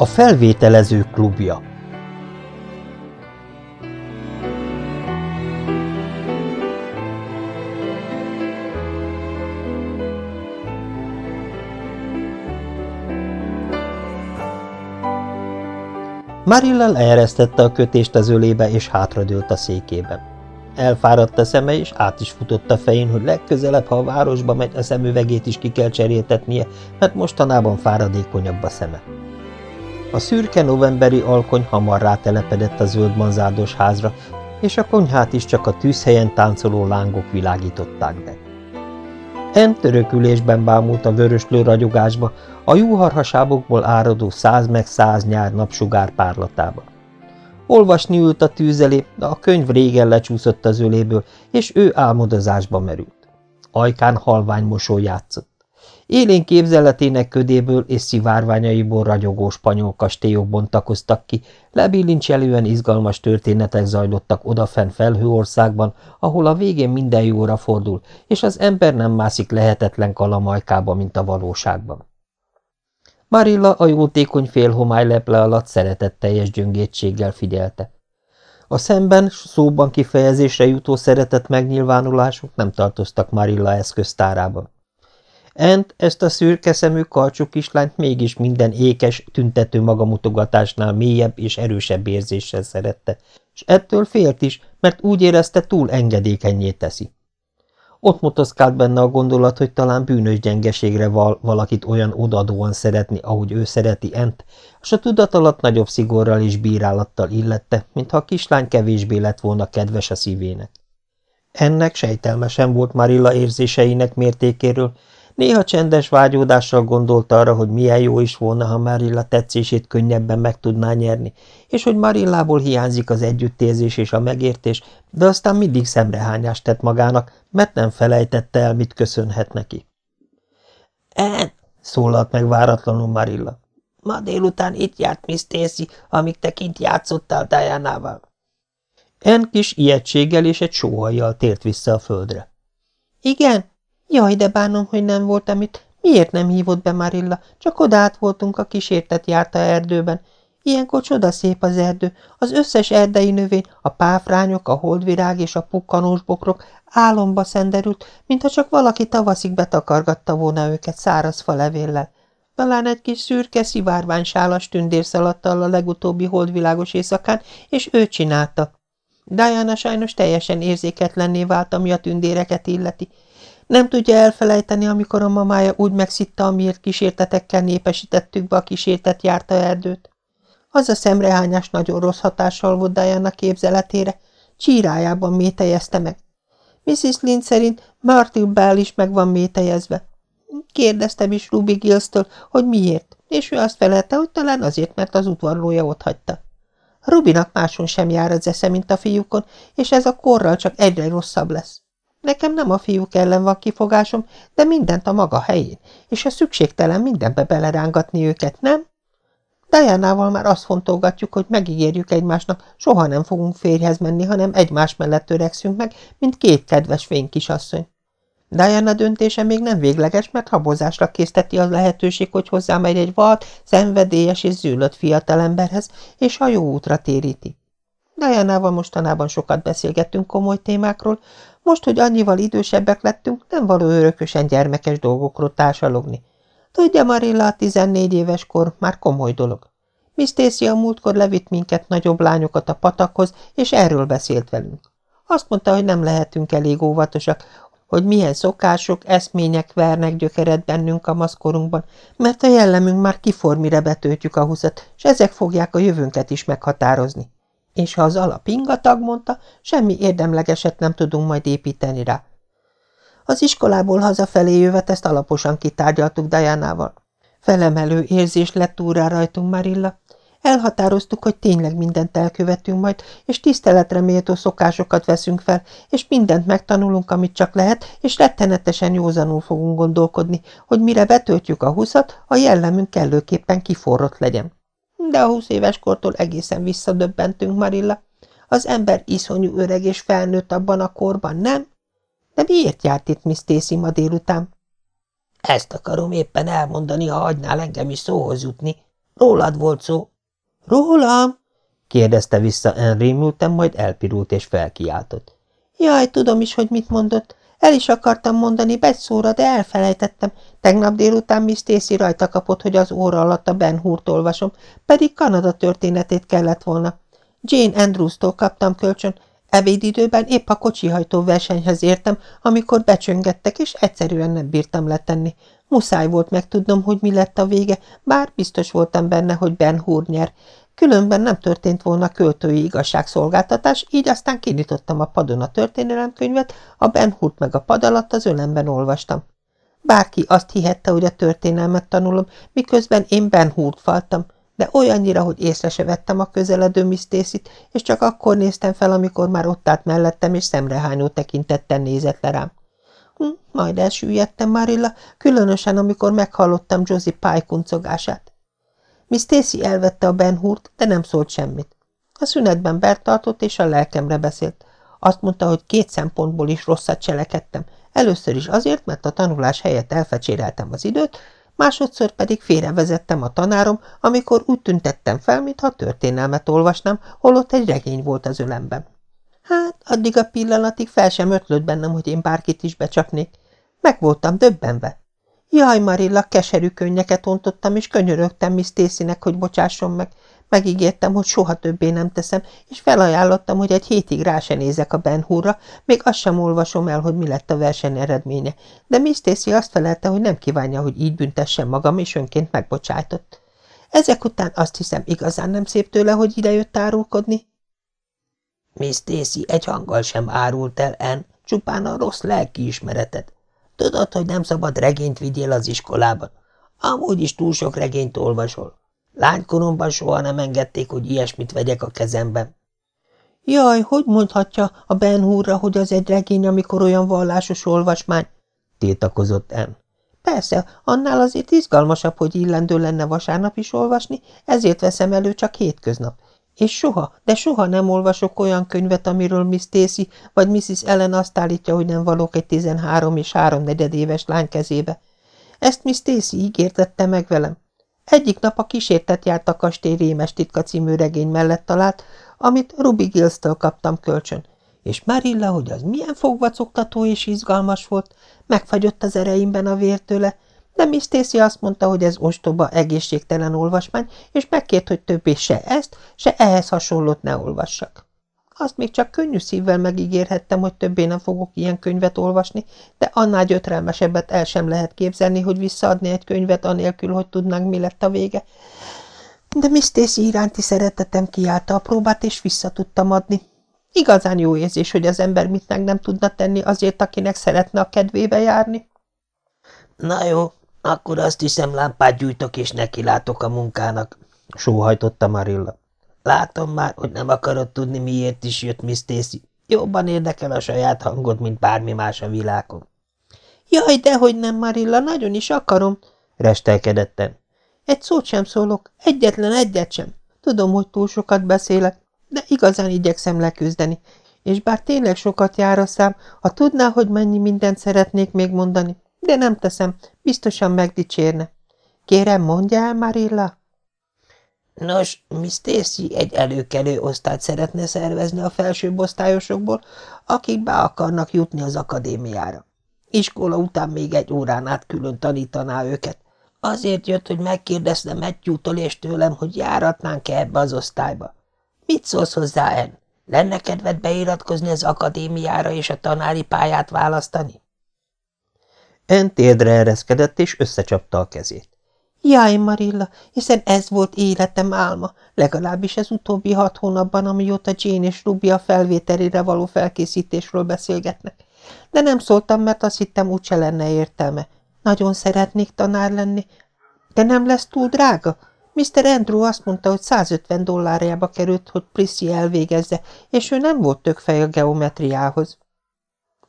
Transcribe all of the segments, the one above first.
A felvételező klubja Marilla leeresztette a kötést az ölébe, és hátradőlt a székében. Elfáradt a szeme, és át is futott a fején, hogy legközelebb, ha a városba megy, a szemüvegét is ki kell cseréltetnie, mert mostanában fáradékonyabb a szeme. A szürke novemberi alkony hamar rátelepedett a zöld manzádos házra, és a konyhát is csak a tűzhelyen táncoló lángok világították be. En törökülésben bámult a vöröslő ragyogásba, a juharhasábokból áradó száz meg száz nyár napsugár párlatába. Olvasni ült a tűz elé, de a könyv régen lecsúszott az öléből, és ő álmodozásba merült. Ajkán halvány mosoly játszott. Élén képzeletének ködéből és szivárványaiból ragyogó spanyol kastélyok bontakoztak ki, lebilincselően izgalmas történetek zajlottak odafenn felhőországban, ahol a végén minden jóra fordul, és az ember nem mászik lehetetlen kalamajkába, mint a valóságban. Marilla a jótékony félhomály leple alatt szeretetteljes gyöngétséggel figyelte. A szemben szóban kifejezésre jutó szeretet megnyilvánulások nem tartoztak Marilla eszköztárában. Ent ezt a szürke szemű karcsú kislányt mégis minden ékes, tüntető magamutogatásnál mélyebb és erősebb érzéssel szerette, és ettől félt is, mert úgy érezte túl engedékenyé teszi. Ott motoszkált benne a gondolat, hogy talán bűnös gyengeségre val valakit olyan odadóan szeretni, ahogy ő szereti Ent, és a tudat alatt nagyobb szigorral és bírálattal illette, mintha a kislány kevésbé lett volna kedves a szívének. Ennek sejtelmesen volt Marilla érzéseinek mértékéről, Néha csendes vágyódással gondolta arra, hogy milyen jó is volna, ha Marilla tetszését könnyebben meg tudná nyerni, és hogy Marillából hiányzik az együttérzés és a megértés, de aztán mindig szemrehányást tett magának, mert nem felejtette el, mit köszönhet neki. – En! – szólalt meg váratlanul Marilla. – Ma délután itt járt Miss Stacy, amíg te kint játszottál Diana-val. En kis ijegységgel és egy sóhajjal tért vissza a földre. – Igen? Jaj, de bánom, hogy nem voltam itt. Miért nem hívott be Marilla? Csak odát voltunk, a kísértet járta erdőben. Ilyenkor csoda szép az erdő. Az összes erdei növény, a páfrányok, a holdvirág és a pukkanós bokrok álomba szenderült, mintha csak valaki tavaszig betakargatta volna őket száraz levéllel. Talán egy kis szürke, szivárványsálas tündér szaladtal a legutóbbi holdvilágos éjszakán, és ő csinálta. Diana sajnos teljesen érzéketlenné vált, ami a tündéreket illeti. Nem tudja elfelejteni, amikor a mamája úgy megszitta, amiért kísértetekkel népesítettük be a kísértet járta erdőt. Az a szemrehányás nagyon rossz hatással volt Diana képzeletére, csírájában métejezte meg. Mrs. Lind szerint Martin Bell is meg van métejezve. Kérdeztem is Ruby Gills-től, hogy miért, és ő azt felelte, hogy talán azért, mert az udvarlója ott hagyta. Rubinak máson sem jár az esze, mint a fiúkon, és ez a korral csak egyre rosszabb lesz. Nekem nem a fiúk ellen van kifogásom, de mindent a maga helyén, és a szükségtelen mindenbe belerángatni őket, nem? Diánával már azt fontolgatjuk, hogy megígérjük egymásnak, soha nem fogunk férjhez menni, hanem egymás mellett törekszünk meg, mint két kedves fénykisasszony. Diana döntése még nem végleges, mert habozásra készteti az lehetőség, hogy hozzámegy egy vad, szenvedélyes és zűlött fiatalemberhez, és a jó útra téríti. Dianával mostanában sokat beszélgettünk komoly témákról, most, hogy annyival idősebbek lettünk, nem való örökösen gyermekes dolgokról társalogni. Tudja, Marilla, a tizennégy éves kor már komoly dolog. Miss a múltkor levitt minket nagyobb lányokat a patakhoz, és erről beszélt velünk. Azt mondta, hogy nem lehetünk elég óvatosak, hogy milyen szokások, eszmények vernek gyökeret bennünk a maszkorunkban, mert a jellemünk már kiformire betöltjük a húszat, és ezek fogják a jövőnket is meghatározni. És ha az alap ingatag, mondta, semmi érdemlegeset nem tudunk majd építeni rá. Az iskolából hazafelé jövet ezt alaposan kitárgyaltuk Dajánával. Felemelő érzés lett úrá rajtunk, Marilla. Elhatároztuk, hogy tényleg mindent elkövetünk majd, és tiszteletre méltó szokásokat veszünk fel, és mindent megtanulunk, amit csak lehet, és rettenetesen józanul fogunk gondolkodni, hogy mire betöltjük a huszat, a jellemünk kellőképpen kiforrott legyen de a húsz éves kortól egészen visszadöbbentünk, Marilla. Az ember iszonyú öreg és felnőtt abban a korban, nem? De miért járt itt Miss Stacy ma délután? Ezt akarom éppen elmondani, ha hagynál engem is szóhoz jutni, Rólad volt szó. Rólam? kérdezte vissza elrémültem, majd elpirult és felkiáltott. Jaj, tudom is, hogy mit mondott. El is akartam mondani beszóra, de elfelejtettem. Tegnap délután Miss Stacy rajta kapott, hogy az óra alatt a Ben Hurt olvasom, pedig Kanada történetét kellett volna. Jane Andrews-tól kaptam kölcsön. Ebédidőben épp a kocsihajtó versenyhez értem, amikor becsöngettek, és egyszerűen nem bírtam letenni. Muszáj volt megtudnom, hogy mi lett a vége, bár biztos voltam benne, hogy Ben Hur nyer. Különben nem történt volna költői igazságszolgáltatás, így aztán kinyitottam a padon a történelemkönyvet, a Ben Hurt meg a pad alatt az ölemben olvastam. Bárki azt hihette, hogy a történelmet tanulom, miközben én Ben Hurt faltam, de olyannyira, hogy észre se vettem a közeledő misztészit, és csak akkor néztem fel, amikor már ott állt mellettem, és szemrehányó tekintettel nézett le rám. Hm, majd elsüllyedtem, Marilla, különösen, amikor meghallottam Josie Pye kuncogását. Miss Stacy elvette a Ben Hurt, de nem szólt semmit. A szünetben Bert tartott, és a lelkemre beszélt. Azt mondta, hogy két szempontból is rosszat cselekedtem. Először is azért, mert a tanulás helyett elfecséreltem az időt, másodszor pedig félrevezettem a tanárom, amikor úgy tüntettem fel, mintha történelmet olvasnám, holott egy regény volt az ölemben. Hát, addig a pillanatig fel sem ötlött bennem, hogy én bárkit is becsapnék. Meg voltam döbbenve. Jaj, Marilla, keserű könnyeket ontottam, és könyörögtem Miss Stacynek, hogy bocsásson meg. Megígértem, hogy soha többé nem teszem, és felajánlottam, hogy egy hétig rá se nézek a Ben Hurra, még azt sem olvasom el, hogy mi lett a verseny eredménye, de Miss Stacy azt felelte, hogy nem kívánja, hogy így büntessem magam, és önként megbocsájtott. Ezek után azt hiszem, igazán nem szép tőle, hogy idejött árulkodni. Miss Stacy egy hanggal sem árult el, En, csupán a rossz lelkiismereted. Tudod, hogy nem szabad regényt vigyél az iskolában. Amúgy is túl sok regényt olvasol. Lánykoromban soha nem engedték, hogy ilyesmit vegyek a kezemben. Jaj, hogy mondhatja a Ben Hurra, hogy az egy regény, amikor olyan vallásos olvasmány? tiltakozott En. Persze, annál azért izgalmasabb, hogy illendő lenne vasárnap is olvasni, ezért veszem elő csak hétköznap. És soha, de soha nem olvasok olyan könyvet, amiről Miss Stacy vagy Mrs. Ellen azt állítja, hogy nem valók egy tizenhárom és háromnegyed éves lány kezébe. Ezt Miss Stacy ígértette meg velem. Egyik nap a kísértet járt a kastély rémes titka című regény mellett talált, amit Ruby Gills-től kaptam kölcsön, és Marilla, hogy az milyen fogvacogtató és izgalmas volt, megfagyott az ereimben a vértőle, de Miss Stacy azt mondta, hogy ez ostoba, egészségtelen olvasmány, és megkért, hogy többé se ezt, se ehhez hasonlót ne olvassak. Azt még csak könnyű szívvel megígérhettem, hogy többé nem fogok ilyen könyvet olvasni, de annál gyötrelmesebbet el sem lehet képzelni, hogy visszaadni egy könyvet anélkül, hogy tudnánk, mi lett a vége. De Miss iránti szeretetem kiállta a próbát, és vissza tudtam adni. Igazán jó érzés, hogy az ember mit meg nem tudna tenni azért, akinek szeretne a kedvébe járni. Na jó, akkor azt hiszem lámpát gyújtok, és nekilátok a munkának, sóhajtotta Marilla. Látom már, hogy nem akarod tudni, miért is jött Miss Stacy. Jobban érdekel a saját hangod, mint bármi más a világon. Jaj, dehogy nem, Marilla, nagyon is akarom, restelkedetten. Egy szót sem szólok, egyetlen egyet sem. Tudom, hogy túl sokat beszélek, de igazán igyekszem leküzdeni, és bár tényleg sokat jár a szám, ha tudná, hogy mennyi mindent szeretnék még mondani, de nem teszem, biztosan megdicsérne. Kérem, el, Marilla? Nos, Miss Stacy egy előkelő osztályt szeretne szervezni a felsőbb osztályosokból, akik be akarnak jutni az akadémiára. Iskola után még egy órán át külön tanítaná őket. Azért jött, hogy megkérdezte Matthew-tól és tőlem, hogy járatnánk-e ebbe az osztályba. Mit szólsz hozzá, En? Lenne kedved beiratkozni az akadémiára és a tanári pályát választani? En térdre ereszkedett és összecsapta a kezét. Jaj, Marilla, hiszen ez volt életem álma, legalábbis ez utóbbi hat hónapban, amióta Jane és Ruby a felvételére való felkészítésről beszélgetnek. De nem szóltam, mert azt hittem úgyse lenne értelme. Nagyon szeretnék tanár lenni, de nem lesz túl drága? Mr. Andrew azt mondta, hogy 150 dollárjába került, hogy Prissy elvégezze, és ő nem volt tökfej a geometriához.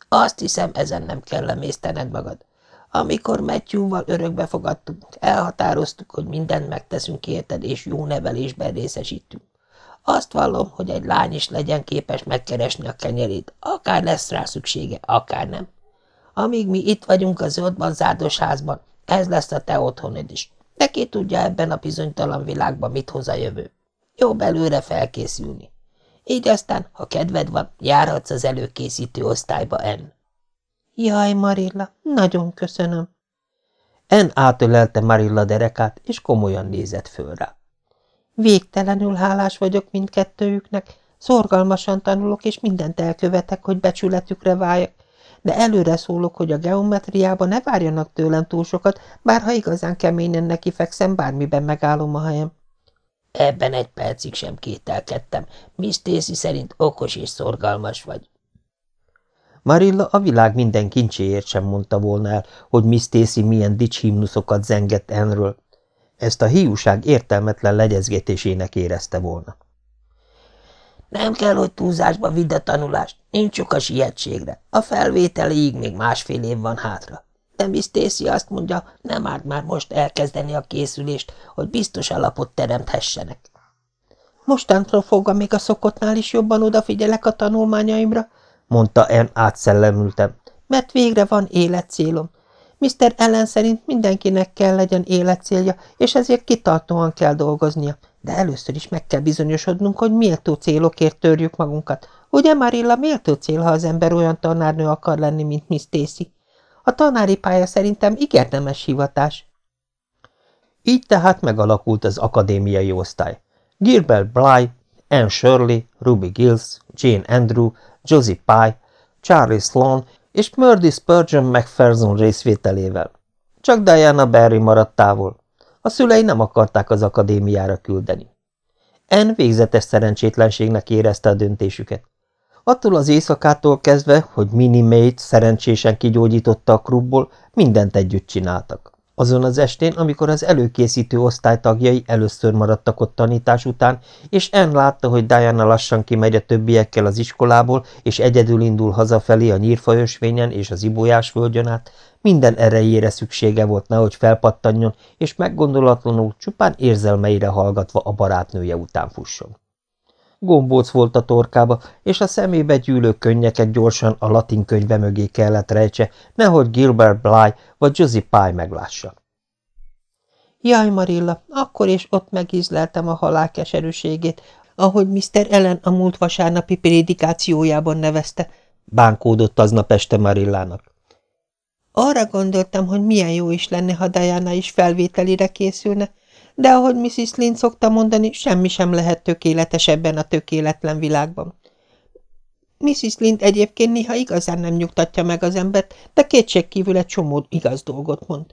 Azt hiszem, ezen nem kell lemésztened magad. Amikor Matthew-val örökbe fogadtunk, elhatároztuk, hogy mindent megteszünk érted, és jó nevelésben részesítünk. Azt vallom, hogy egy lány is legyen képes megkeresni a kenyerét, akár lesz rá szüksége, akár nem. Amíg mi itt vagyunk a zöldban zárdos házban, ez lesz a te otthonod is, de ki tudja ebben a bizonytalan világban mit hoz a jövő. Jobb előre felkészülni. Így aztán, ha kedved van, járhatsz az előkészítő osztályba, En. Jaj, Marilla, nagyon köszönöm. En átölelte Marilla derekát, és komolyan nézett föl rá. Végtelenül hálás vagyok mindkettőjüknek, szorgalmasan tanulok, és mindent elkövetek, hogy becsületükre váljak, de előre szólok, hogy a geometriában ne várjanak tőlem túl sokat, bár ha igazán keményen nekifekszem, bármiben megállom a helyem. Ebben egy percig sem kételkedtem. Miss Stacy szerint okos és szorgalmas vagy. Marilla a világ minden kincséért sem mondta volna el, hogy Miss Stacy milyen dicshimnuszokat zengett enről. Ezt a hiúság értelmetlen legyezgetésének érezte volna. Nem kell, hogy túlzásba vidd a tanulást, nincs csak a sietségre. A felvételéig még másfél év van hátra. De Miss Stacy azt mondja, nem árt már most elkezdeni a készülést, hogy biztos alapot teremthessenek. Mostantól fogva még a szokottnál is jobban odafigyelek a tanulmányaimra, mondta En átszellemültem, mert végre van életcélom. Mr. Ellen szerint mindenkinek kell legyen életcélja, és ezért kitartóan kell dolgoznia. De először is meg kell bizonyosodnunk, hogy méltó célokért törjük magunkat. Ugye, Marilla, méltó cél, ha az ember olyan tanárnő akar lenni, mint Miss Stacy? A tanári pálya szerintem igernemes hivatás. Így tehát megalakult az akadémiai osztály. Gilbert Bly, Anne Shirley, Ruby Gills, Jane Andrew, Josie Pye, Charlie Sloan és Murdy Spurgeon McPherson részvételével. Csak Diana Barry maradt távol. A szülei nem akarták az akadémiára küldeni. En végzetes szerencsétlenségnek érezte a döntésüket. Attól az éjszakától kezdve, hogy Minnie May-t szerencsésen kigyógyította a klubból, mindent együtt csináltak. Azon az estén, amikor az előkészítő osztálytagjai először maradtak ott tanítás után, és En látta, hogy Diana lassan kimegy a többiekkel az iskolából, és egyedül indul hazafelé a nyírfajösvényen és az ibolyás földjön át, minden erejére szüksége volt, nehogy felpattanjon, és meggondolatlanul csupán érzelmeire hallgatva a barátnője után fusson. Gombóc volt a torkába, és a szemébe gyűlő könnyeket gyorsan a latin könyve mögé kellett rejtse, nehogy Gilbert Bly vagy Josie Pye meglássa. Jaj, Marilla, akkor is ott megízleltem a halál keserűségét, ahogy Mr. Ellen a múlt vasárnapi prédikációjában nevezte, bánkódott aznap este Marillának. Arra gondoltam, hogy milyen jó is lenne, ha Diana is felvételire készülne, de ahogy Mrs. Lynn szokta mondani, semmi sem lehet tökéletes ebben a tökéletlen világban. Mrs. Lind egyébként néha igazán nem nyugtatja meg az embert, de kétségkívül egy csomó igaz dolgot mond.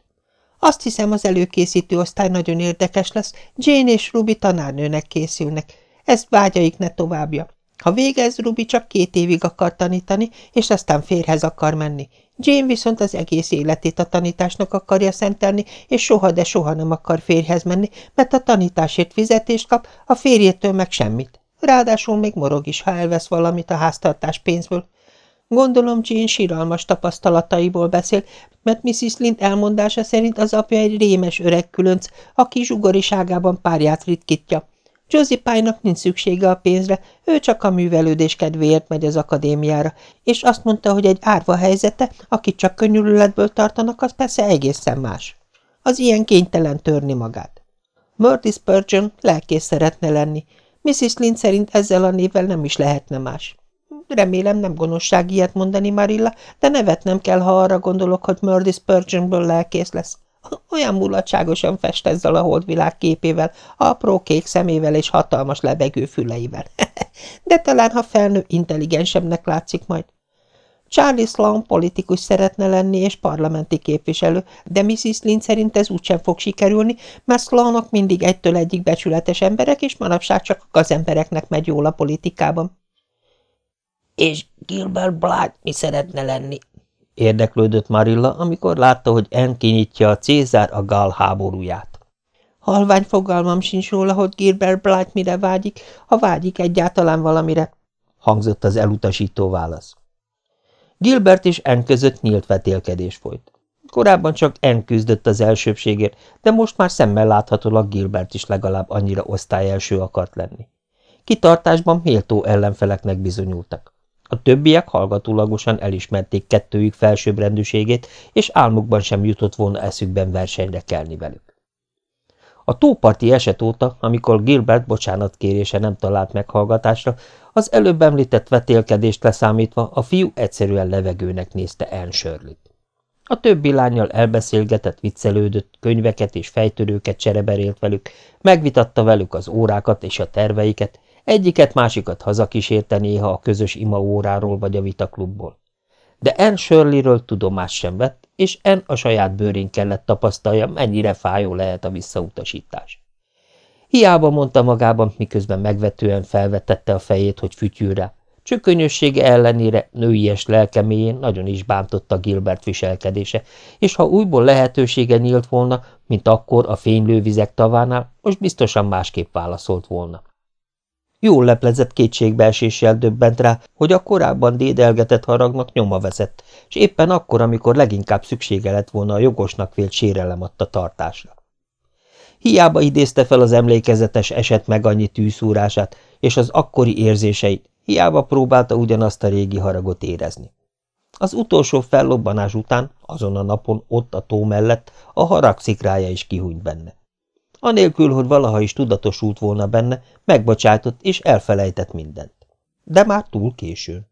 Azt hiszem, az előkészítő osztály nagyon érdekes lesz, Jane és Ruby tanárnőnek készülnek. Ez vágyaik ne továbbja. Ha végez, Ruby csak két évig akar tanítani, és aztán férhez akar menni. Jane viszont az egész életét a tanításnak akarja szentelni, és soha, de soha nem akar férjhez menni, mert a tanításért fizetést kap, a férjétől meg semmit. Ráadásul még morog is, ha elvesz valamit a háztartás pénzből. Gondolom Jane síralmas tapasztalataiból beszél, mert Mrs. Lind elmondása szerint az apja egy rémes öreg különc, aki zsugoriságában párját ritkítja. Pye-nak nincs szüksége a pénzre, ő csak a művelődés kedvéért megy az akadémiára, és azt mondta, hogy egy árva helyzete, akit csak könnyülületből tartanak, az persze egészen más. Az ilyen kénytelen törni magát. Murdy Spurgeon lelkész szeretne lenni. Mrs. Lind szerint ezzel a névvel nem is lehetne más. Remélem nem gonoszság ilyet mondani, Marilla, de nevetnem kell, ha arra gondolok, hogy Murdy Spurgeonből lelkész lesz. Olyan mulatságosan fest ezzel a holdvilág képével, apró kék szemével és hatalmas lebegő füleivel. De talán, ha felnő, intelligensebbnek látszik majd. Charlie Sloan politikus szeretne lenni és parlamenti képviselő, de Mrs. Lind szerint ez úgysem fog sikerülni, mert Sloanok mindig egytől egyik becsületes emberek, és manapság csak a gazembereknek megy jól a politikában. És Gilbert Blythe mi szeretne lenni? Érdeklődött Marilla, amikor látta, hogy En kinyitja a Cézár a Gál háborúját. Halvány fogalmam sincs róla, hogy Gilbert Blight mire vágyik, ha vágyik egyáltalán valamire, hangzott az elutasító válasz. Gilbert és En között nyílt vetélkedés folyt. Korábban csak En küzdött az elsőbségért, de most már szemmel láthatólag Gilbert is legalább annyira osztályelső akart lenni. Kitartásban méltó ellenfeleknek bizonyultak. A többiek hallgatólagosan elismerték kettőjük felsőbbrendűségét, és álmukban sem jutott volna eszükben versenyre kelni velük. A tóparti eset óta, amikor Gilbert bocsánatkérése nem talált meghallgatásra, az előbb említett vetélkedést leszámítva a fiú egyszerűen levegőnek nézte Anne. A többi lányjal elbeszélgetett, viccelődött, könyveket és fejtörőket csereberélt velük, megvitatta velük az órákat és a terveiket, egyiket másikat hazakísérte néha a közös imaóráról vagy a vitaklubból. De Anne Shirleyről tudomás sem vett, és Anne a saját bőrén kellett tapasztalja, mennyire fájó lehet a visszautasítás. Hiába mondta magában, miközben megvetően felvetette a fejét, hogy fütyül rá. Csökönyössége ellenére nőies lelkeméjén nagyon is bántotta Gilbert viselkedése, és ha újból lehetősége nyílt volna, mint akkor a fénylő vizek tavánál, most biztosan másképp válaszolt volna. Jól leplezett kétségbeeséssel döbbent rá, hogy a korábban dédelgetett haragnak nyoma veszett, és éppen akkor, amikor leginkább szüksége lett volna a jogosnak vélt sérelem adta tartásra. Hiába idézte fel az emlékezetes eset meg annyi tűszúrását és az akkori érzéseit, hiába próbálta ugyanazt a régi haragot érezni. Az utolsó fellobbanás után, azon a napon ott a tó mellett a harag szikrája is kihúnyt benne. Anélkül, hogy valaha is tudatosult volna benne, megbocsájtott és elfelejtett mindent. De már túl késő.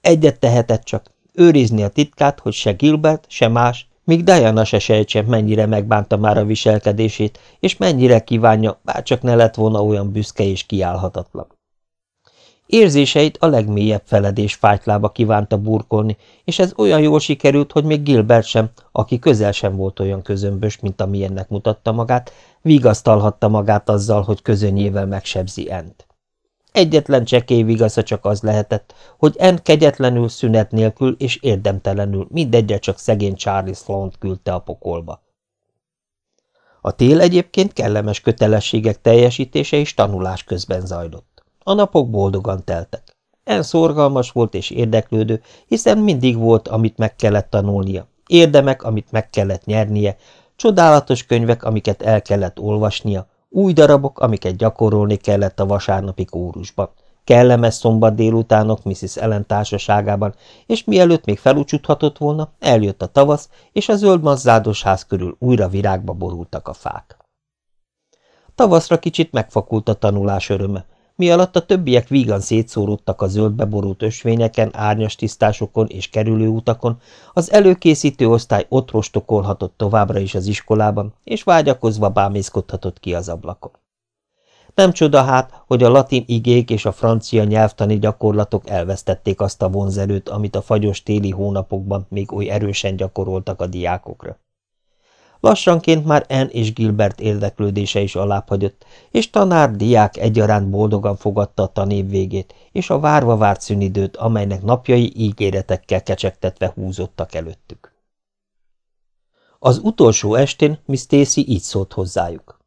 Egyet tehetett csak, őrizni a titkát, hogy se Gilbert, se más, míg Diana se sejtse, mennyire megbánta már a viselkedését, és mennyire kívánja, bárcsak ne lett volna olyan büszke és kiállhatatlan. Érzéseit a legmélyebb feledés fájtlába kívánta burkolni, és ez olyan jól sikerült, hogy még Gilbert sem, aki közel sem volt olyan közömbös, mint amilyennek mutatta magát, vigasztalhatta magát azzal, hogy közönyével megsebzi Ent. Egyetlen csekély vigasza csak az lehetett, hogy En kegyetlenül, szünet nélkül és érdemtelenül mindegyre csak szegény Charlie Sloan küldte a pokolba. A tél egyébként kellemes kötelességek teljesítése és tanulás közben zajlott. A napok boldogan teltek. En szorgalmas volt és érdeklődő, hiszen mindig volt, amit meg kellett tanulnia, érdemek, amit meg kellett nyernie, csodálatos könyvek, amiket el kellett olvasnia, új darabok, amiket gyakorolni kellett a vasárnapi kórusban, kellemes szombat délutánok Mrs. Ellen társaságában, és mielőtt még felúcsuthatott volna, eljött a tavasz, és a zöld mazzádos ház körül újra virágba borultak a fák. Tavaszra kicsit megfakult a tanulás öröme, mi alatt a többiek vígan szétszóródtak a zöldbe borult ösvényeken, árnyas tisztásokon és kerülőutakon, az előkészítő osztály ott rostokolhatott továbbra is az iskolában, és vágyakozva bámészkodhatott ki az ablakon. Nem csoda hát, hogy a latin igék és a francia nyelvtani gyakorlatok elvesztették azt a vonzerőt, amit a fagyos téli hónapokban még oly erősen gyakoroltak a diákokra. Lassanként már Anne és Gilbert érdeklődése is alábbhagyott, és tanár, diák egyaránt boldogan fogadta a tanév végét, és a várva várt szünidőt, amelynek napjai ígéretekkel kecsegtetve húzottak előttük. Az utolsó estén Miss Stacy így szólt hozzájuk.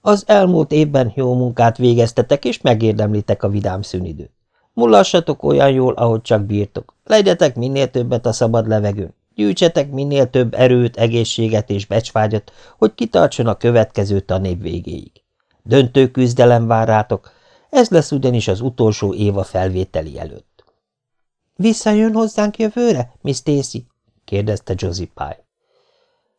Az elmúlt évben jó munkát végeztetek, és megérdemlitek a vidám szünidőt. Mulassatok olyan jól, ahogy csak bírtok. Legyetek minél többet a szabad levegőn. Gyűjtsetek minél több erőt, egészséget és becsvágyat, hogy kitartson a következő tanév végéig. Döntő küzdelem vár rátok, ez lesz ugyanis az utolsó éva felvételi előtt. – Visszajön hozzánk jövőre, Miss Stacy? – kérdezte Josie Pye.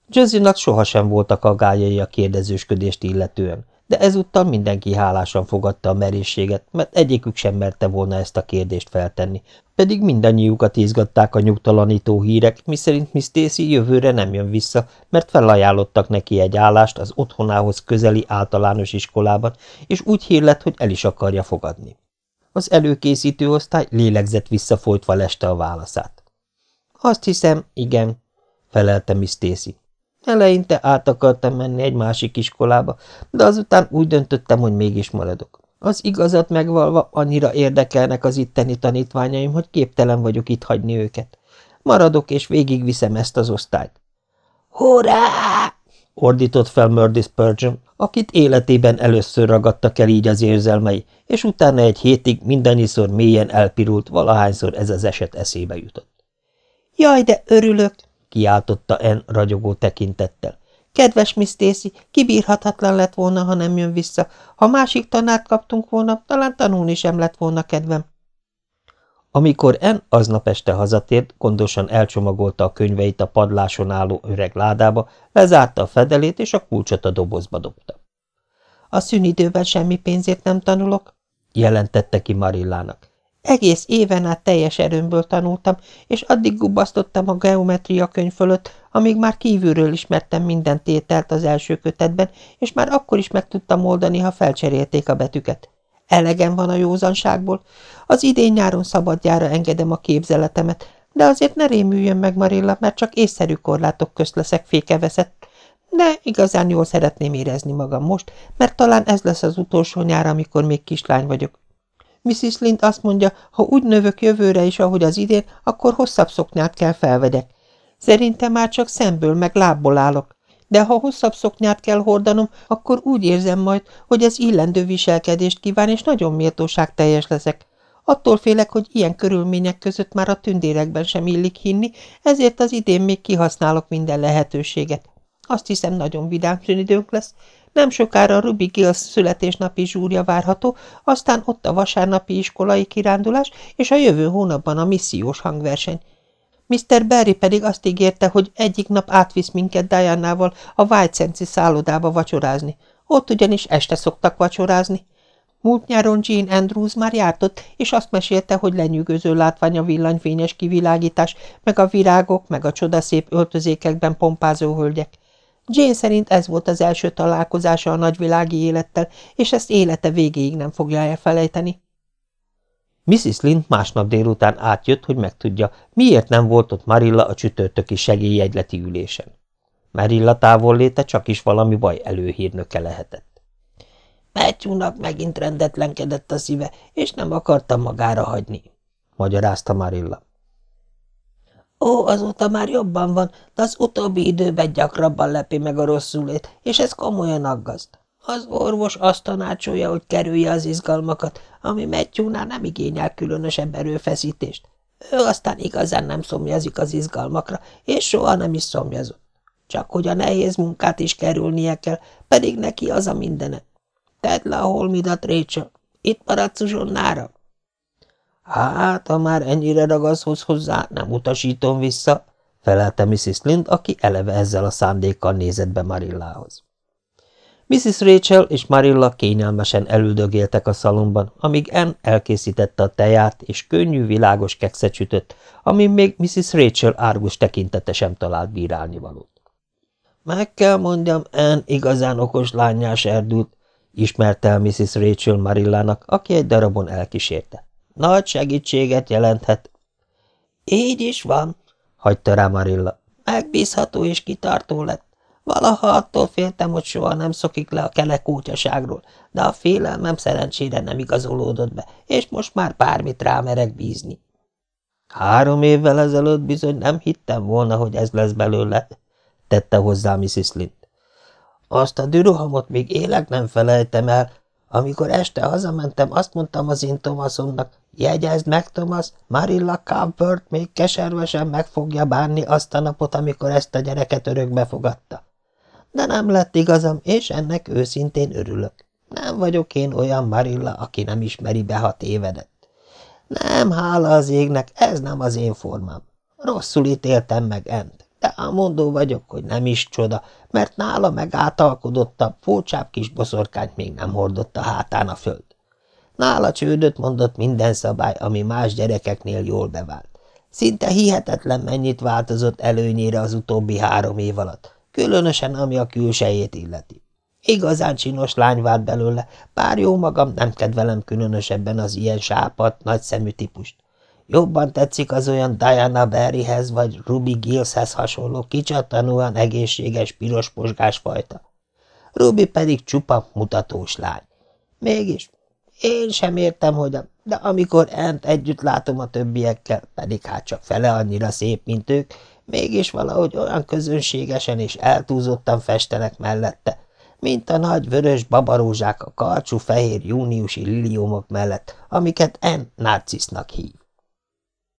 Josie-nak sohasem voltak aggályai a kérdezősködést illetően, de ezúttal mindenki hálásan fogadta a merészséget, mert egyikük sem merte volna ezt a kérdést feltenni, pedig mindannyiukat izgatták a nyugtalanító hírek, miszerint Miss Stacy jövőre nem jön vissza, mert felajánlottak neki egy állást az otthonához közeli általános iskolában, és úgy hír lett, hogy el is akarja fogadni. Az előkészítő osztály lélegzett visszafolytva leste a válaszát. Azt hiszem, igen, felelte Miss Stacy. Eleinte át akartam menni egy másik iskolába, de azután úgy döntöttem, hogy mégis maradok. Az igazat megvalva annyira érdekelnek az itteni tanítványaim, hogy képtelen vagyok itt hagyni őket. Maradok, és végigviszem ezt az osztályt. – Hurrá! – ordított fel Murdy Spurgeon, akit életében először ragadtak el így az érzelmei, és utána egy hétig mindannyiszor mélyen elpirult, valahányszor ez az eset eszébe jutott. – Jaj, de örülök! kiáltotta En ragyogó tekintettel. Kedves Miss Stacy, kibírhatatlan lett volna, ha nem jön vissza. Ha másik tanárt kaptunk volna, talán tanulni sem lett volna kedvem. Amikor En aznap este hazatért, gondosan elcsomagolta a könyveit a padláson álló öreg ládába, lezárta a fedelét, és a kulcsot a dobozba dobta. – A szünidőben semmi pénzért nem tanulok? – jelentette ki Marillának. Egész éven át teljes erőmből tanultam, és addig gubasztottam a geometria könyv fölött, amíg már kívülről ismertem minden tételt az első kötetben, és már akkor is meg tudtam oldani, ha felcserélték a betűket. Elegem van a józanságból. Az idén-nyáron szabadjára engedem a képzeletemet, de azért ne rémüljön meg, Marilla, mert csak észszerű korlátok közt leszek fékeveszett. De igazán jól szeretném érezni magam most, mert talán ez lesz az utolsó nyár, amikor még kislány vagyok. Mrs. Lind azt mondja, ha úgy növök jövőre is, ahogy az idén, akkor hosszabb szoknyát kell felvegyek. Szerintem már csak szemből meg lábból állok. De ha hosszabb szoknyát kell hordanom, akkor úgy érzem majd, hogy ez illendő viselkedést kíván, és nagyon méltóság teljes leszek. Attól félek, hogy ilyen körülmények között már a tündérekben sem illik hinni, ezért az idén még kihasználok minden lehetőséget. Azt hiszem, nagyon vidám időnk lesz, nem sokára Ruby Gills születésnapi zsúrja várható, aztán ott a vasárnapi iskolai kirándulás, és a jövő hónapban a missziós hangverseny. Mr. Barry pedig azt ígérte, hogy egyik nap átvisz minket Diana-val a White szállodába vacsorázni. Ott ugyanis este szoktak vacsorázni. Múlt nyáron Jean Andrews már járt ott, és azt mesélte, hogy lenyűgöző látvány a villanyfényes kivilágítás, meg a virágok, meg a csodaszép öltözékekben pompázó hölgyek. Jane szerint ez volt az első találkozása a nagyvilági élettel, és ezt élete végéig nem fogja elfelejteni. Mrs. Lind másnap délután átjött, hogy megtudja, miért nem volt ott Marilla a csütörtöki segélyjegyleti ülésen. Marilla távolléte csak is valami baj előhírnöke lehetett. Matthewnak megint rendetlenkedett a szíve, és nem akarta magára hagyni, magyarázta Marilla. Ó, azóta már jobban van, de az utóbbi időben gyakrabban lepi meg a rosszulét, és ez komolyan aggaszt. Az orvos azt tanácsolja, hogy kerülje az izgalmakat, ami Matthewnál nem igényel különösebb erőfeszítést. Ő aztán igazán nem szomjazik az izgalmakra, és soha nem is szomjazott. Csak hogy a nehéz munkát is kerülnie kell, pedig neki az a mindene. Tedd le a holmidat, Rachel. Itt maradsz uzsonnára. Hát, ha már ennyire ragaszhoz hozzá, nem utasítom vissza, felelte Mrs. Lind, aki eleve ezzel a szándékkal nézett be Marillához. Mrs. Rachel és Marilla kényelmesen elüldögéltek a szalomban, amíg Anne elkészítette a teját, és könnyű, világos kekszet sütött, amin még Mrs. Rachel árgus tekintete sem talált bírálnivalót. Meg kell mondjam, Anne igazán okos lányás erdült, ismerte el Mrs. Rachel Marillának, aki egy darabon elkísérte. Nagy segítséget jelenthet. Így is van, hagyta rá Marilla. Megbízható és kitartó lett. Valaha attól féltem, hogy soha nem szokik le a kelekútyaságról, de a félelmem szerencsére nem igazolódott be, és most már bármit rámerek bízni. Három évvel ezelőtt bizony nem hittem volna, hogy ez lesz belőle, tette hozzá Mrs. Lind. Azt a dürohamot még élek nem felejtem el, amikor este hazamentem, azt mondtam az én Thomasomnak, jegyezd meg, Thomas, Marilla Cuthbert még keservesen meg fogja bánni azt a napot, amikor ezt a gyereket örökbe fogadta. De nem lett igazam, és ennek őszintén örülök. Nem vagyok én olyan Marilla, aki nem ismeri be hat évedet. Nem, hála az égnek, ez nem az én formám. Rosszul ítéltem meg Ent, de mondó vagyok, hogy nem is csoda, mert nála meg átalkodottabb, fócsább kis boszorkányt még nem hordott a hátán a föld. Nála csődöt mondott minden szabály, ami más gyerekeknél jól bevált. Szinte hihetetlen mennyit változott előnyére az utóbbi három év alatt, különösen ami a külsejét illeti. Igazán csinos lány vált belőle, bár jó magam nem kedvelem különösebben az ilyen sápat, nagyszemű típust. Jobban tetszik az olyan Diana Berryhez vagy Ruby Gillshez hasonló kicsattanóan egészséges piros posgás fajta. Ruby pedig csupa mutatós lány. Mégis én sem értem, hogy a, de amikor Ent együtt látom a többiekkel, pedig hát csak fele annyira szép, mint ők, mégis valahogy olyan közönségesen és eltúzottan festenek mellette, mint a nagy vörös babarózsák a karcsú fehér júniusi liliumok mellett, amiket En narcisznak hív.